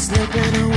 slipping away.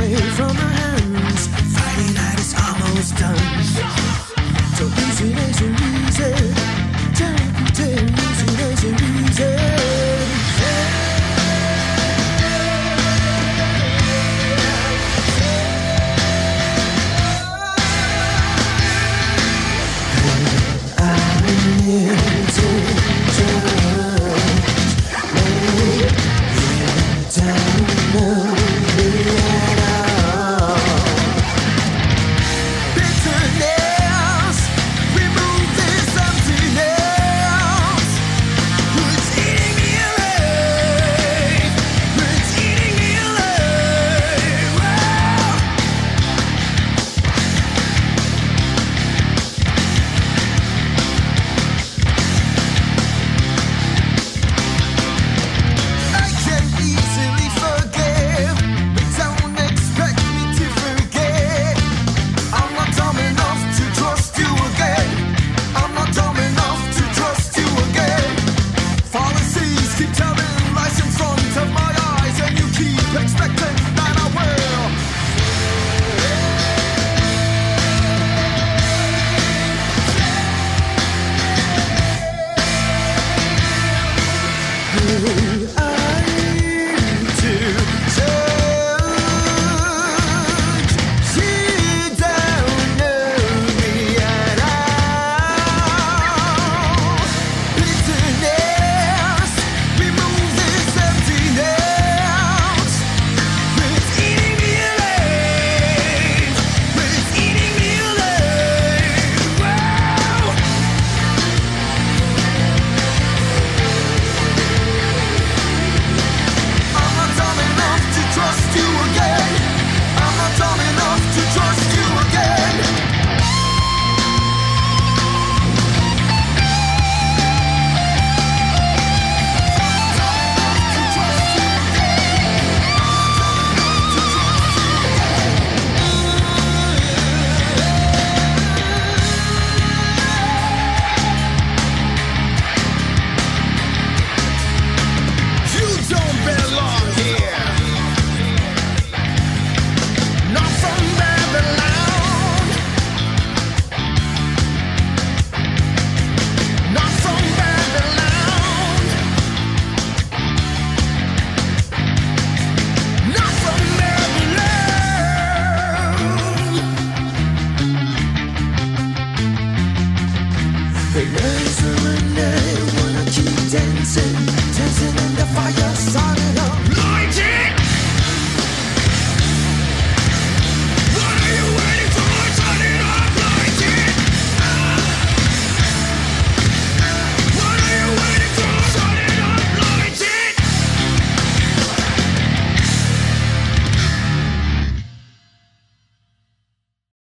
They raise the wanna keep dancing, dancing in the fire.